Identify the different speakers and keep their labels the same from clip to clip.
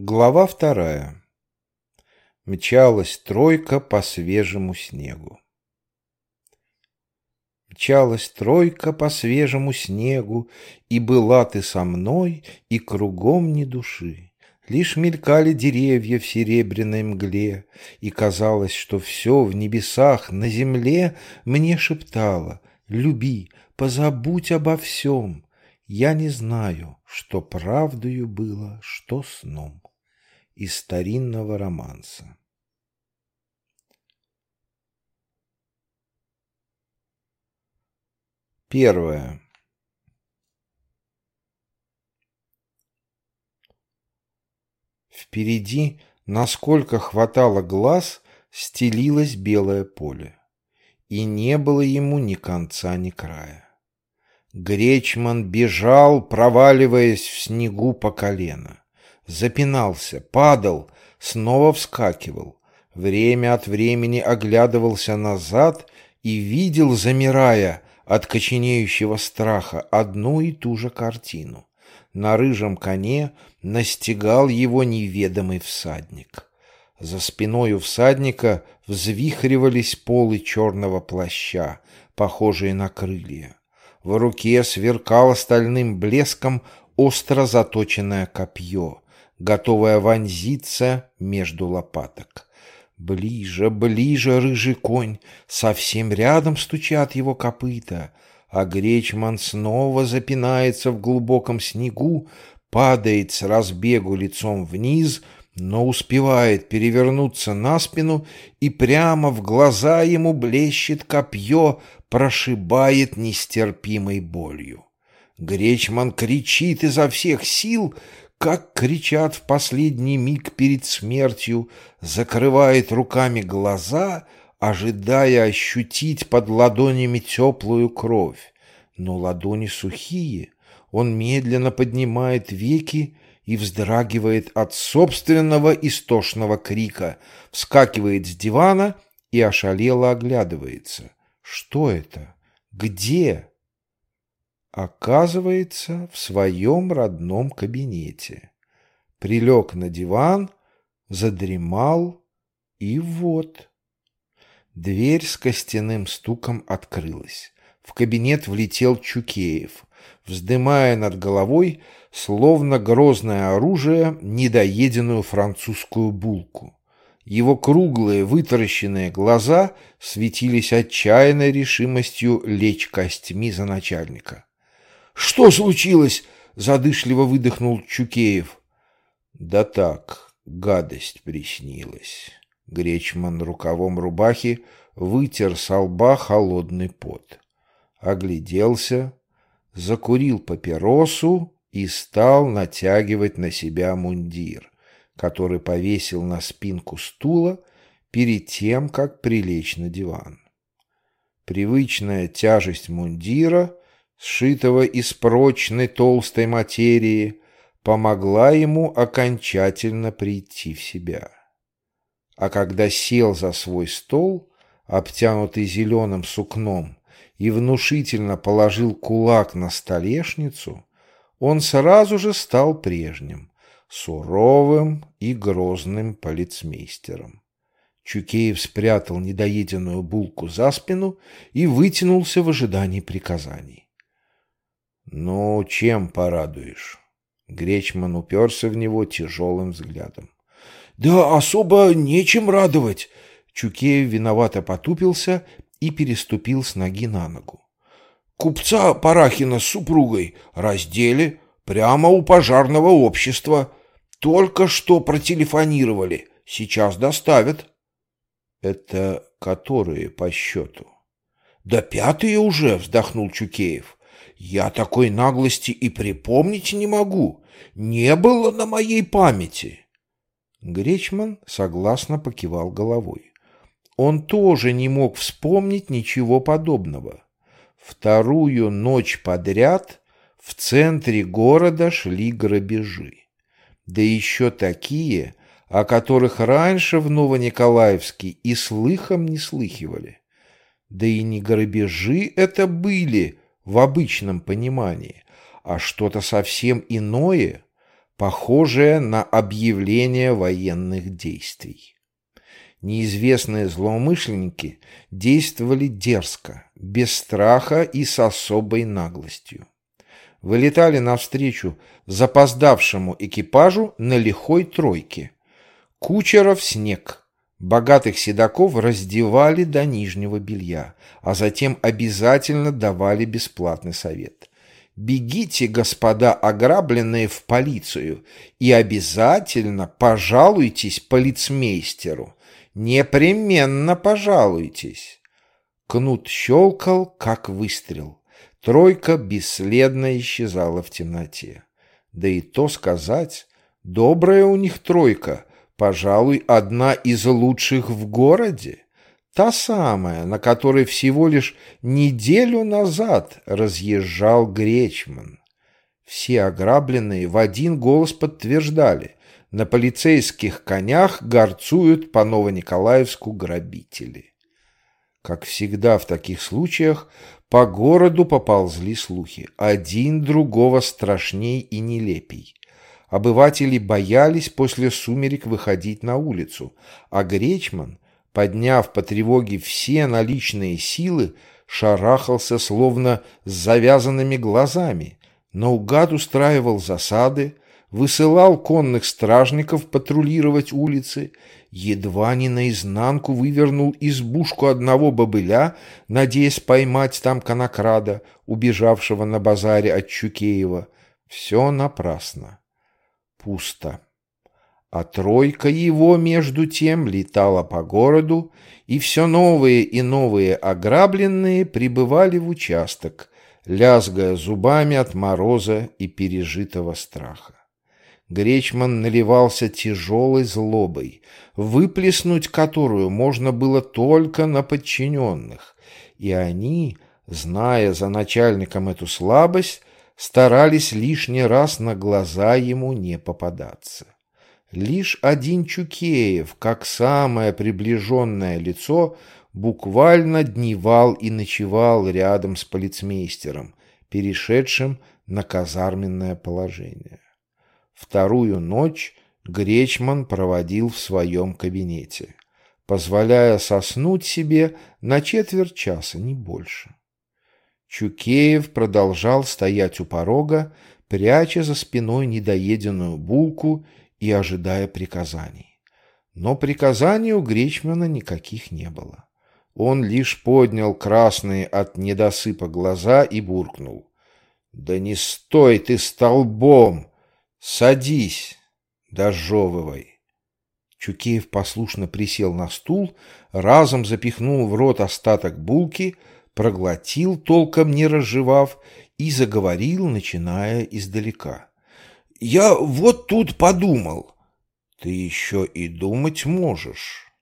Speaker 1: Глава вторая. Мчалась тройка по свежему снегу. Мчалась тройка по свежему снегу, И была ты со мной, и кругом ни души. Лишь мелькали деревья в серебряной мгле, И казалось, что все в небесах, на земле Мне шептало «Люби, позабудь обо всем». Я не знаю, что правдою было, что сном из старинного романса. Первое. Впереди, насколько хватало глаз, стелилось белое поле, и не было ему ни конца, ни края. Гречман бежал, проваливаясь в снегу по колено запинался, падал, снова вскакивал, время от времени оглядывался назад и видел, замирая от коченеющего страха, одну и ту же картину. На рыжем коне настигал его неведомый всадник. За спиною всадника взвихривались полы черного плаща, похожие на крылья. В руке сверкало стальным блеском остро заточенное копье, готовая вонзиться между лопаток. Ближе, ближе, рыжий конь, совсем рядом стучат его копыта, а Гречман снова запинается в глубоком снегу, падает с разбегу лицом вниз, но успевает перевернуться на спину, и прямо в глаза ему блещет копье, прошибает нестерпимой болью. Гречман кричит изо всех сил, как кричат в последний миг перед смертью, закрывает руками глаза, ожидая ощутить под ладонями теплую кровь. Но ладони сухие, он медленно поднимает веки и вздрагивает от собственного истошного крика, вскакивает с дивана и ошалело оглядывается. Что это? Где? Оказывается в своем родном кабинете. Прилег на диван, задремал, и вот. Дверь с костяным стуком открылась. В кабинет влетел Чукеев, вздымая над головой, словно грозное оружие, недоеденную французскую булку. Его круглые вытаращенные глаза светились отчаянной решимостью лечь костьми за начальника. «Что случилось?» — задышливо выдохнул Чукеев. «Да так, гадость приснилась». Гречман рукавом рубахи вытер со лба холодный пот. Огляделся, закурил папиросу и стал натягивать на себя мундир, который повесил на спинку стула перед тем, как прилечь на диван. Привычная тяжесть мундира сшитого из прочной толстой материи, помогла ему окончательно прийти в себя. А когда сел за свой стол, обтянутый зеленым сукном, и внушительно положил кулак на столешницу, он сразу же стал прежним, суровым и грозным полицмейстером. Чукеев спрятал недоеденную булку за спину и вытянулся в ожидании приказаний. «Ну, чем порадуешь?» Гречман уперся в него тяжелым взглядом. «Да особо нечем радовать!» Чукеев виновато потупился и переступил с ноги на ногу. «Купца Парахина с супругой раздели прямо у пожарного общества. Только что протелефонировали. Сейчас доставят». «Это которые по счету?» «Да пятые уже!» — вздохнул Чукеев. Я такой наглости и припомнить не могу. Не было на моей памяти. Гречман согласно покивал головой. Он тоже не мог вспомнить ничего подобного. Вторую ночь подряд в центре города шли грабежи. Да еще такие, о которых раньше в Новониколаевске и слыхом не слыхивали. Да и не грабежи это были, в обычном понимании, а что-то совсем иное, похожее на объявление военных действий. Неизвестные злоумышленники действовали дерзко, без страха и с особой наглостью. Вылетали навстречу запоздавшему экипажу на лихой тройке. Кучеров снег, богатых седаков раздевали до нижнего белья, а затем обязательно давали бесплатный совет. Бегите, господа ограбленные, в полицию и обязательно пожалуйтесь полицмейстеру. Непременно пожалуйтесь. Кнут щелкал, как выстрел. Тройка бесследно исчезала в темноте. Да и то сказать, добрая у них тройка, пожалуй, одна из лучших в городе. Та самая, на которой всего лишь неделю назад разъезжал Гречман. Все ограбленные в один голос подтверждали на полицейских конях горцуют по Новониколаевску грабители. Как всегда в таких случаях, по городу поползли слухи, один другого страшней и нелепей. Обыватели боялись после сумерек выходить на улицу, а Гречман, подняв по тревоге все наличные силы, шарахался словно с завязанными глазами, наугад устраивал засады, высылал конных стражников патрулировать улицы, едва не наизнанку вывернул избушку одного бобыля, надеясь поймать там конокрада, убежавшего на базаре от Чукеева. Все напрасно. Пусто. А тройка его, между тем, летала по городу, и все новые и новые ограбленные прибывали в участок, лязгая зубами от мороза и пережитого страха. Гречман наливался тяжелой злобой, выплеснуть которую можно было только на подчиненных, и они, зная за начальником эту слабость, старались лишний раз на глаза ему не попадаться. Лишь один Чукеев, как самое приближенное лицо, буквально дневал и ночевал рядом с полицмейстером, перешедшим на казарменное положение. Вторую ночь Гречман проводил в своем кабинете, позволяя соснуть себе на четверть часа, не больше. Чукеев продолжал стоять у порога, пряча за спиной недоеденную булку и ожидая приказаний. Но приказаний у Гречмана никаких не было. Он лишь поднял красные от недосыпа глаза и буркнул. «Да не стой ты столбом! «Садись, дожевывай». Чукеев послушно присел на стул, разом запихнул в рот остаток булки, проглотил, толком не разжевав, и заговорил, начиная издалека. «Я вот тут подумал». «Ты еще и думать можешь».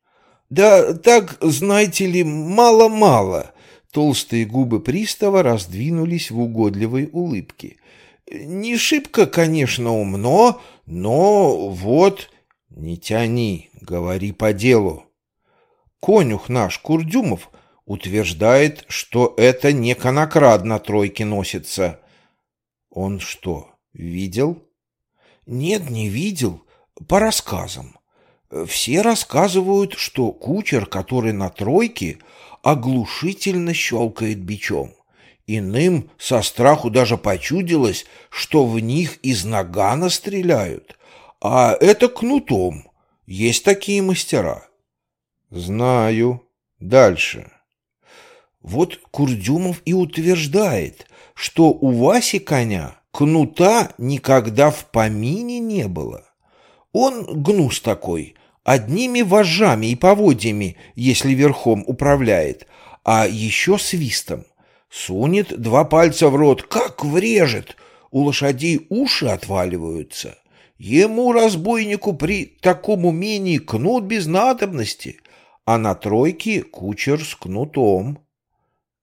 Speaker 1: «Да так, знаете ли, мало-мало». Толстые губы пристава раздвинулись в угодливой улыбке. Не шибко, конечно, умно, но вот... Не тяни, говори по делу. Конюх наш, Курдюмов, утверждает, что это не конокрад на тройке носится. Он что, видел? Нет, не видел. По рассказам. Все рассказывают, что кучер, который на тройке, оглушительно щелкает бичом. Иным со страху даже почудилось, что в них из нагана стреляют, а это кнутом. Есть такие мастера. Знаю. Дальше. Вот Курдюмов и утверждает, что у Васи коня кнута никогда в помине не было. Он гнус такой, одними вожжами и поводьями, если верхом управляет, а еще свистом. Сунет два пальца в рот, как врежет. У лошадей уши отваливаются. Ему, разбойнику, при таком умении кнут без надобности, а на тройке кучер с кнутом.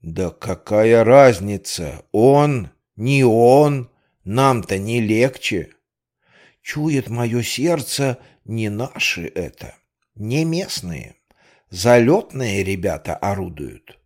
Speaker 1: Да какая разница, он, не он, нам-то не легче. Чует мое сердце, не наши это, не местные. Залетные ребята орудуют.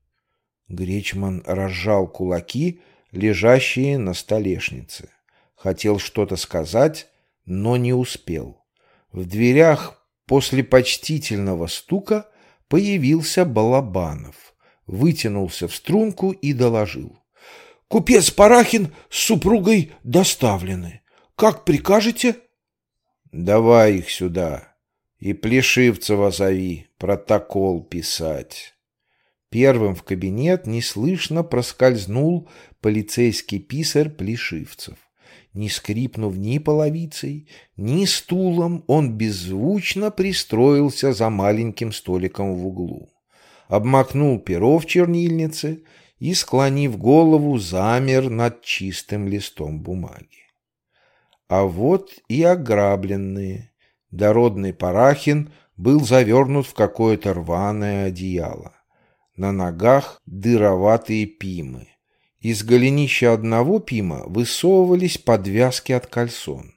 Speaker 1: Гречман разжал кулаки, лежащие на столешнице. Хотел что-то сказать, но не успел. В дверях после почтительного стука появился Балабанов, вытянулся в струнку и доложил. «Купец Парахин с супругой доставлены. Как прикажете?» «Давай их сюда и Плешивцева зови, протокол писать». Первым в кабинет неслышно проскользнул полицейский писарь Плешивцев. Не скрипнув ни половицей, ни стулом, он беззвучно пристроился за маленьким столиком в углу. Обмакнул перо в чернильнице и, склонив голову, замер над чистым листом бумаги. А вот и ограбленные. Дородный Парахин был завернут в какое-то рваное одеяло. На ногах дыроватые пимы. Из голенища одного пима высовывались подвязки от кальсон.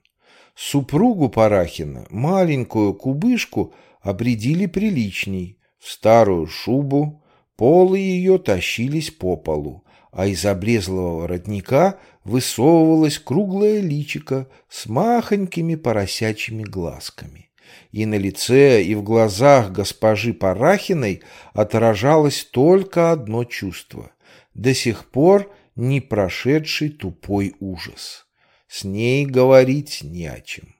Speaker 1: Супругу Парахина, маленькую кубышку, обредили приличней, в старую шубу, полы ее тащились по полу, а из обрезлого воротника высовывалось круглое личико с махонькими поросячьими глазками. И на лице, и в глазах госпожи Парахиной отражалось только одно чувство до сих пор не прошедший тупой ужас. С ней говорить не о чем.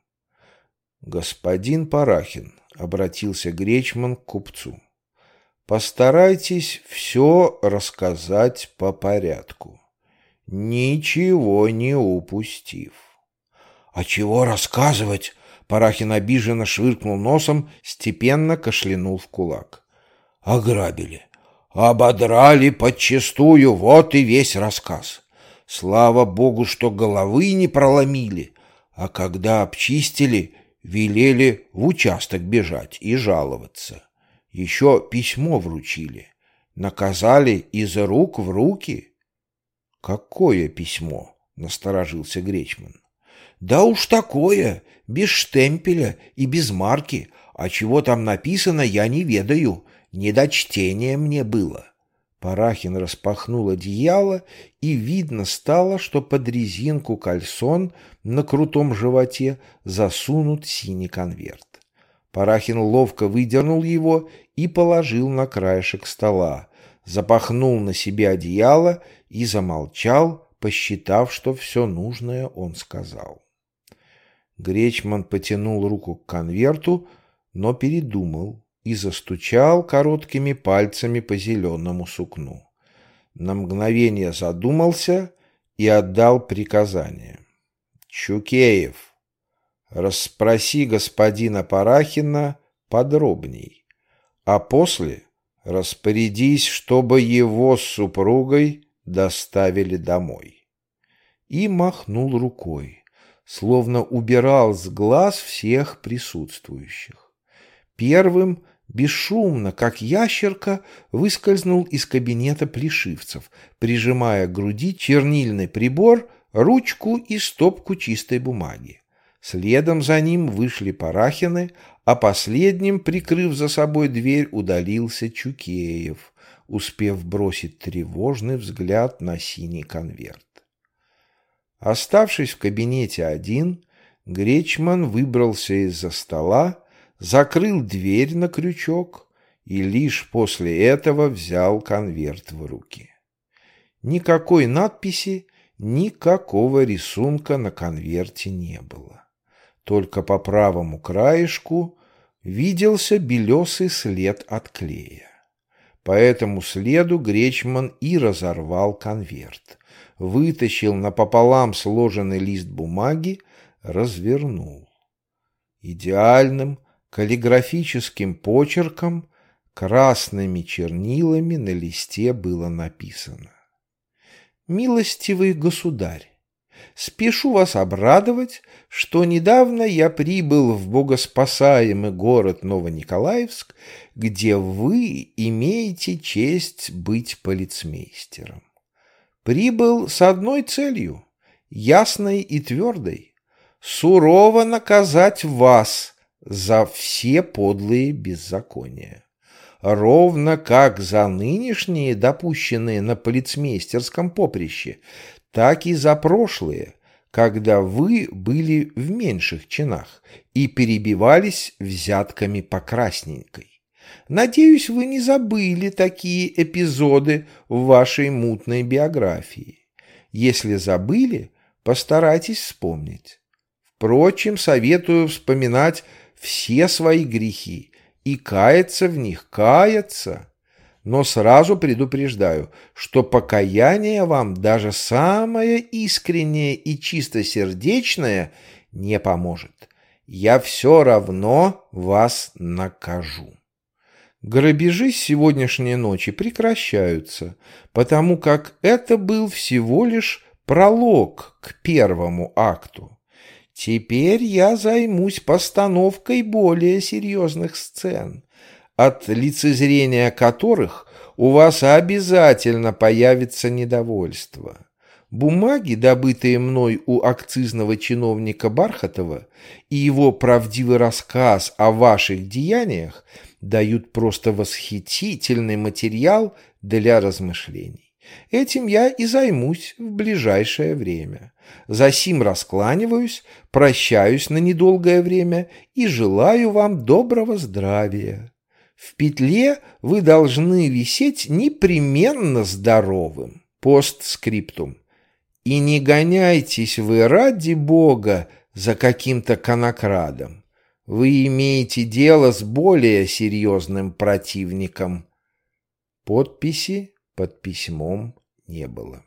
Speaker 1: «Господин Парахин», — обратился Гречман к купцу, — «постарайтесь все рассказать по порядку, ничего не упустив». «А чего рассказывать?» Парахин обиженно швыркнул носом, степенно кашлянул в кулак. «Ограбили. Ободрали подчистую, вот и весь рассказ. Слава богу, что головы не проломили, а когда обчистили, велели в участок бежать и жаловаться. Еще письмо вручили. Наказали из рук в руки. «Какое письмо?» — насторожился Гречман. «Да уж такое, без штемпеля и без марки, а чего там написано, я не ведаю. Не до чтения мне было. Парахин распахнул одеяло, и видно стало, что под резинку кальсон на крутом животе засунут синий конверт. Парахин ловко выдернул его и положил на краешек стола, запахнул на себе одеяло и замолчал, посчитав, что все нужное он сказал. Гречман потянул руку к конверту, но передумал и застучал короткими пальцами по зеленому сукну. На мгновение задумался и отдал приказание. «Чукеев, расспроси господина Парахина подробней, а после распорядись, чтобы его с супругой доставили домой». И махнул рукой, словно убирал с глаз всех присутствующих. Первым бесшумно, как ящерка, выскользнул из кабинета плешивцев, прижимая к груди чернильный прибор, ручку и стопку чистой бумаги. Следом за ним вышли Парахины, а последним, прикрыв за собой дверь, удалился Чукеев, успев бросить тревожный взгляд на синий конверт. Оставшись в кабинете один, Гречман выбрался из-за стола, закрыл дверь на крючок и лишь после этого взял конверт в руки. Никакой надписи, никакого рисунка на конверте не было. Только по правому краешку виделся белесый след от клея. По этому следу Гречман и разорвал конверт, вытащил напополам сложенный лист бумаги, развернул. Идеальным, Каллиграфическим почерком красными чернилами на листе было написано. «Милостивый государь, спешу вас обрадовать, что недавно я прибыл в богоспасаемый город Новониколаевск, где вы имеете честь быть полицмейстером. Прибыл с одной целью, ясной и твердой — сурово наказать вас — за все подлые беззакония. Ровно как за нынешние, допущенные на полицмейстерском поприще, так и за прошлые, когда вы были в меньших чинах и перебивались взятками по красненькой. Надеюсь, вы не забыли такие эпизоды в вашей мутной биографии. Если забыли, постарайтесь вспомнить. Впрочем, советую вспоминать все свои грехи и каяться в них, каяться. Но сразу предупреждаю, что покаяние вам даже самое искреннее и чистосердечное не поможет. Я все равно вас накажу. Грабежи сегодняшней ночи прекращаются, потому как это был всего лишь пролог к первому акту. Теперь я займусь постановкой более серьезных сцен, от лицезрения которых у вас обязательно появится недовольство. Бумаги, добытые мной у акцизного чиновника Бархатова, и его правдивый рассказ о ваших деяниях дают просто восхитительный материал для размышлений. Этим я и займусь в ближайшее время. Засим раскланиваюсь, прощаюсь на недолгое время и желаю вам доброго здравия. В петле вы должны висеть непременно здоровым. Постскриптум. И не гоняйтесь вы ради Бога за каким-то конокрадом. Вы имеете дело с более серьезным противником. Подписи под письмом не было.